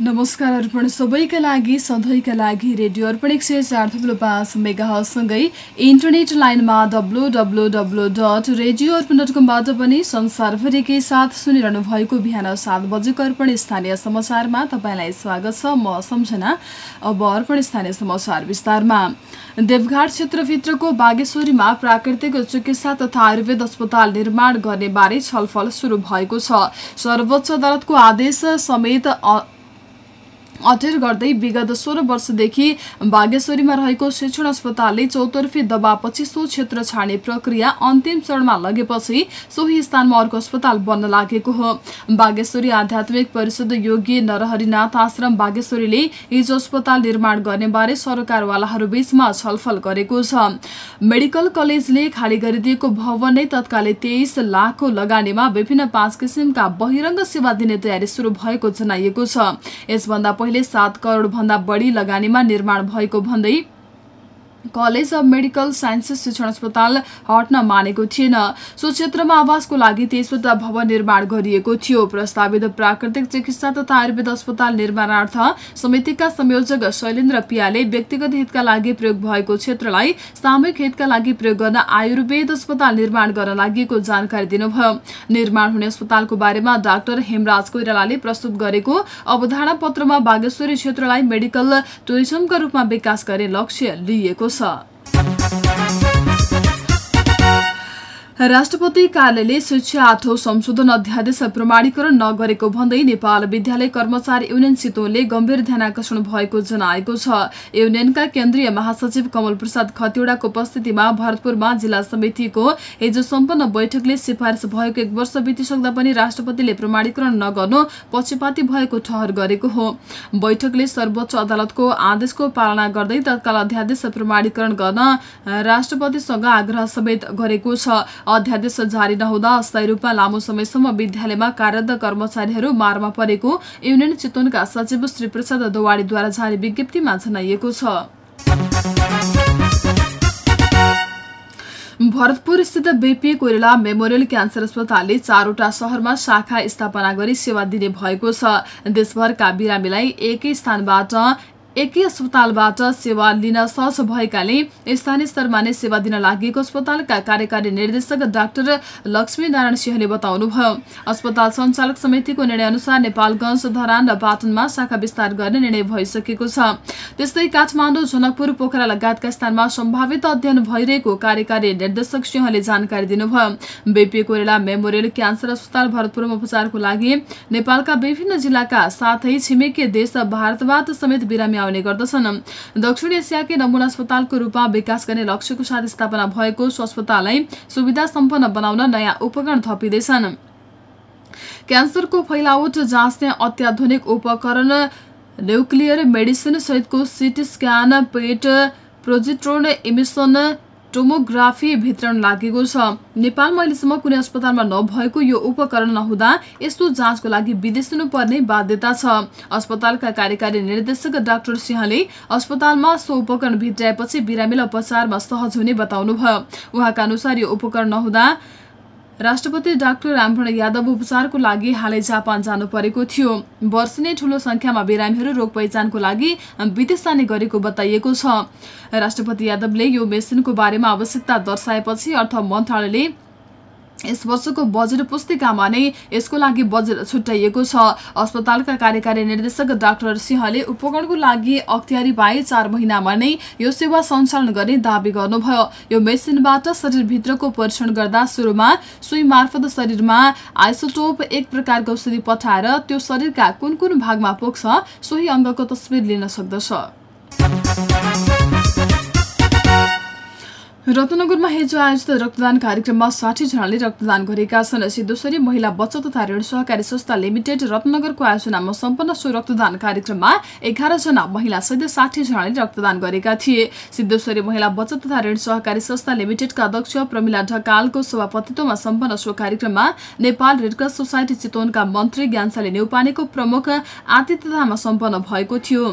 नमस्कार अर्पण। सबैका लागि सधैँका लागि रेडियो अर्पण एक सय चार थुप्रो पाँच मेगासँगै इन्टरनेट लाइनमा W W W dot radio Arpan dot कमबाट पनि संसारभरिकै साथ सुनिरहनु भएको बिहान सात बजेको अर्पण स्थानीय समाचारमा तपाईँलाई स्वागत छ म सम्झना। अब अर्पण स्थानीय समाचार विस्तारमा। देवघाट क्षेत्रभित्रको बागेश्वरीमा प्राकृतिक चिकित्सा तथा आयुर्वेद अस्पताल निर्माण गर्ने बारे छलफल सुरु भएको छ। सर्वोच्च अदालतको आदेश समेत अटेर गर्दै विगत सोह्र वर्षदेखि बागेश्वरीमा रहेको शिक्षण अस्पतालले चौतर्फी दबापछि सो क्षेत्र छाड्ने प्रक्रिया अन्तिम चरणमा लगेपछि सोही स्थानमा अर्को अस्पताल बन्न लागेको हो। बागेश्वरी आध्यात्मिक परिषद योगी नरहरिनाथ आश्रम बागेश्वरीले हिजो अस्पताल निर्माण गर्ने बारे सरकारवालाहरू बीचमा छलफल गरेको छ। मेडिकल कलेजले खाली गरिदिएको भवन नै तत्कालै तेइस लाखको लगानीमा विभिन्न पाँच किसिमका बहिरङ्ग सेवा दिने तयारी सुरु भएको जनाइएको छ। यसभन्दा पहिले सात करोड भन्दा बढी लगानीमा निर्माण भएको भन्दै कलेज अफ मेडिकल साइन्सेस शिक्षण अस्पताल हट्न मानेको थिएन। सो क्षेत्रमा आवासको लागि तेस्रोवटा भवन निर्माण गरिएको थियो। प्रस्तावित प्राकृतिक चिकित्सा तथा आयुर्वेद अस्पताल निर्माणार्थ समितिका संयोजक शैलेन्द्र पियाले व्यक्तिगत हितका लागि प्रयोग भएको क्षेत्रलाई सामूहिक हितका लागि प्रयोग गर्न आयुर्वेद अस्पताल निर्माण गर्न लागि जानकारी दिनुभयो। निर्माण हुने अस्पतालको बारेमा डाक्टर हेमराज कोइरालाले प्रस्तुत गरेको अवधारणा पत्रमा बागेश्वरी क्षेत्रलाई मेडिकल टुरिज्मका रूपमा विकास गर्ने लक्ष्य लिइएको छ राष्ट्रपति कार्यालयले शिक्षा आठौं संशोधन अध्यादेश प्रमाणीकरण नगरेको भन्दै नेपाल विद्यालय कर्मचारी युनियन चितवनले गम्भीर ध्यानकर्षण भएको जनाएको छ। युनियनका केन्द्रीय महासचिव कमल प्रसाद खतिवड़ाको उपस्थितिमा भरतपुरमा जिल्ला समितिको हिजो सम्पन्न बैठकले सिफारिस भएको एक वर्ष बितिसक्दा पनि राष्ट्रपतिले प्रमाणीकरण नगर्नु पक्षपाती भएको ठहर गरेको हो। बैठकले सर्वोच्च अदालतको आदेशको पालना गर्दै तत्काल अध्यादेश प्रमाणीकरण गर्न राष्ट्रपतिसँग आग्रह समेत गरेको छ। अध्यादेश जारी नहुँदा अस्थायी रूपमा लामो समयसम्म विद्यालयमा कार्यरत कर्मचारीहरू मारमा परेको युनियन चितवनका सचिव श्री प्रसाद दोवाडीद्वारा जारी विज्ञप्तिमा जनाइएको छ। भरतपुर स्थित बेपी कोइराला मेमोरियल क्यान्सर अस्पतालले चारवटा शहरमा शाखा स्थापना गरी सेवा दिने भएको छ। देशभरका बिरामीलाई एकै स्थानबाट एकै अस्पतालबाट सेवा लिन सहज भएकाले स्थानीय स्तरमा नै सेवा दिन लागि अस्पतालका कार्यकारी निर्देशक डाक्टर लक्ष्मी नारायण सिंहले बताउनुभयो। अस्पताल सञ्चालक समितिको निर्णय अनुसार नेपालगंज धरान र पाटनमा शाखा विस्तार गर्ने निर्णय भइसकेको छ। त्यस्तै काठमाडौँ जनकपुर पोखरा लगायतका स्थानमा सम्भावित अध्ययन भइरहेको कार्यकारी निर्देशक सिंहले जानकारी दिनुभयो। बेपी कोइराला मेमोरियल क्यान्सर अस्पताल भरतपुरमा उपचारको लागि नेपालका विभिन्न जिल्लाका साथै छिमेकी देश भारतबाट समेत बिरामी आउने गर्दछन्। दक्षिण एसियाकै नमुना अस्पतालको रूपमा विकास गर्ने लक्ष्यको साथ स्थापना भएको सो अस्पताललाई सुविधा सम्पन्न बनाउन नयाँ उपकरण थपिँदैछन्। क्यान्सरको फैलावट जाँच्ने अत्याधुनिक उपकरण न्युक्लियर मेडिसिन सहितको CT scan PET positron emission tomography वितरण लागेको छ। नेपालमा अहिलेसम्म कुनै अस्पतालमा नभएको यो उपकरण नहुँदा यस्तो जाँचको लागि विदेश पर्ने बाध्यता छ। अस्पतालका कार्यकारी निर्देशक डाक्टर सिंहले अस्पतालमा सो उपकरण भित्राएपछि बिरामीलाई उपचारमा सहज हुने बताउनुभयो। उहाँका अनुसार यो उपकरण नहुँदा राष्ट्रपति डाक्टर रामभरण यादव उपचारको लागि हालै जापान जानु परेको थियो। वर्ष नै ठूलो संख्यामा बिरामीहरू रोग पहिचानको लागि विदेश जाने गरेको बताइएको छ। राष्ट्रपति यादवले यो मेसिनको बारेमा आवश्यकता दर्शाएपछि अर्थ मन्त्रालयले यस वर्षको बजेट पुस्तिकामा नै यसको लागि बजेट छुट्याइएको छ। अस्पतालका कार्यकारी निर्देशक डाक्टर सिंहले उपकरणको लागि अख्तियारी पाए चार महिनामा नै यो सेवा सञ्चालन गर्ने दावी गर्नुभयो। यो मेसिनबाट शरीरभित्रको परीक्षण गर्दा सुरुमा सुई मार्फत शरीरमा आइसोटोप एक प्रकारको औषधि पठाएर त्यो शरीरका कुन कुन भागमा पुग्छ सोही अङ्गको तस्विर लिन सक्दछ। रत्नगरमा हिजो आयोजित रक्तदान कार्यक्रममा साठी जनाले रक्तदान गरेका छन्। सिद्धेश्वरी महिला बचत तथा ऋण सहकारी संस्था लिमिटेड रत्नगरको आयोजनामा सम्पन्न सो रक्तदान कार्यक्रममा एघार जना महिला सहित साठी जनाले रक्तदान गरेका थिए। सिद्धेश्वरी महिला बचत तथा ऋण सहकारी संस्था लिमिटेडका अध्यक्ष प्रमिला ढकालको सभापतित्वमा सम्पन्न सो कार्यक्रममा नेपाल रेडक्रस सोसाइटी चितवनका मन्त्री ज्ञानशाली नेउपानेको प्रमुख आतिथ्यतामा सम्पन्न भएको थियो।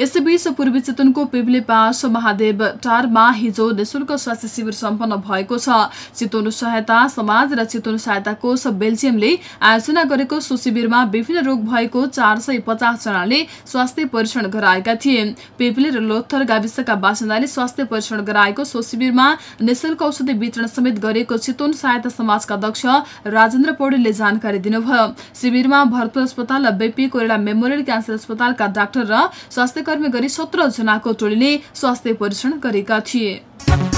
यसैबीच पूर्वी चितवनको पिप्ले पास महादेव टारमा हिजो निशुल्क शिविर सम्पन्न भएको छ। चितवन सहायता समाज र चितवन सहायता कोष बेल्जियमले आयोजना गरेको सो शिविरमा विभिन्न रोग भएको चार सय पचास जनाले स्वास्थ्य परीक्षण गराएका थिए। पेपले र लोथर गाविसका बासिन्दाले स्वास्थ्य परीक्षण गराएको सो शिविरमा निशुल्क औषधि वितरण समेत गरेको चितवन सहायता समाजका अध्यक्ष राजेन्द्र पौडेलले जानकारी दिनुभयो। शिविरमा भरतपुर अस्पताल र बेपी कोरेला मेमोरियल क्यान्सर अस्पतालका डाक्टर र स्वास्थ्य कर्मी गरी सत्र जनाको टोलीले स्वास्थ्य परीक्षण गरेका थिए।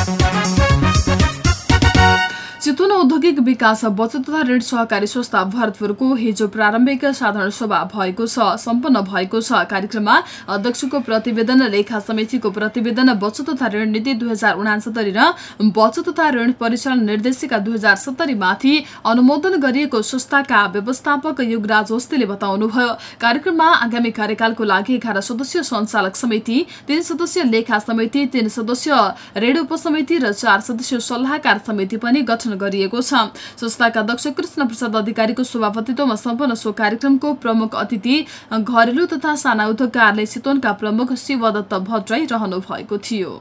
औद्योगिक विकास बचत तथा ऋण सहकारी संस्था भरतपुरको हिजो प्रारम्भिक साधारण सभा भएको छ सम्पन्न भएको छ। कार्यक्रममा अध्यक्षको प्रतिवेदन लेखा समितिको प्रतिवेदन बचत तथा ऋण नीति दुई हजार उनासत्तरी र बचत तथा ऋण परिचालन निर्देशिका दुई हजार सत्तरीमाथि अनुमोदन गरिएको संस्थाका व्यवस्थापक युगराज होस्तेले बताउनुभयो। कार्यक्रममा आगामी कार्यकालको लागि एघार सदस्यीय सञ्चालक समिति तीन सदस्यीय लेखा समिति तीन सदस्य ऋण उपसमिति र चार सदस्यीय सल्लाहकार समिति पनि गठन गरिएको छ। संस्थाका अध्यक्ष कृष्ण प्रसाद अधिकारीको सभापतित्वमा सम्पन्न सो कार्यक्रमको प्रमुख अतिथि घरेलु तथा साना उद्योग कार्यालय चितवनका प्रमुख शिवदत्त भट्टराई रहनु भएको थियो।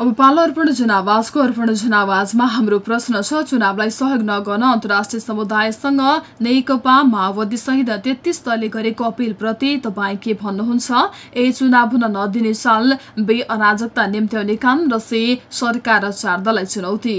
अब पालो अर्पण जनावाजको अर्पण जनावाजमा हाम्रो प्रश्न छ चुनावलाई सहयोग नगर्न अन्तर्राष्ट्रिय समुदायसँग नेकपा माओवादी सहित तेत्तिस दलले गरेको अपिल प्रति तपाईँ के भन्नुहुन्छ? ए चुनाव हुन नदिने साल बे अराजकता निम्त्याउने काम र से सरकार र चार दललाई चुनौती।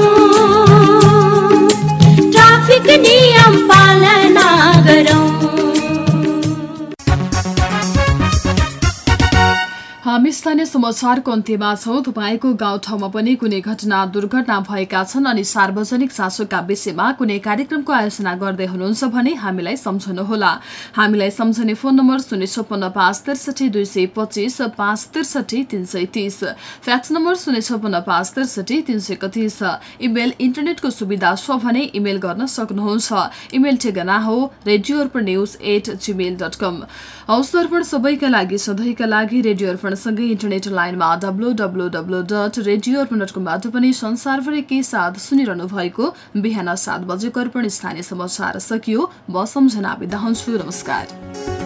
स्थानीय समाचारको अन्त्यमा छौँ। तपाईँको गाउँठाउँमा पनि कुनै घटना दुर्घटना भएका छन् अनि सार्वजनिक चासोका विषयमा कुनै कार्यक्रमको आयोजना गर्दै हुनुहुन्छ भने हामीलाई सम्झनुहोला। हामीलाई सम्झने फोन नम्बर शून्य छप्पन्न पाँच त्रिसठी दुई सय पच्चिस पाँच त्रिसठी तिन सय तिस। फ्याक्स नम्बर शून्य छप्पन्न पाँच त्रिसठी तिन सय एकतिस। इमेल इन्टरनेटको सुविधा छ भने इमेल गर्न सक्नुहुन्छ। इमेल ठेगाना हो radio Arpan news at gmail dot com. हौस् अर्पण सबैका लागि सधैँका लागि रेडियो अर्पणसँगै इन्टरनेट लाइनमा W W W dot radio Arpan पनि साथ सुनिरहनु भएको बिहान सात बजेको अर्पण स्थानीय समाचार सकियो। म सम्झना बिदा हुन्छु। नमस्कार।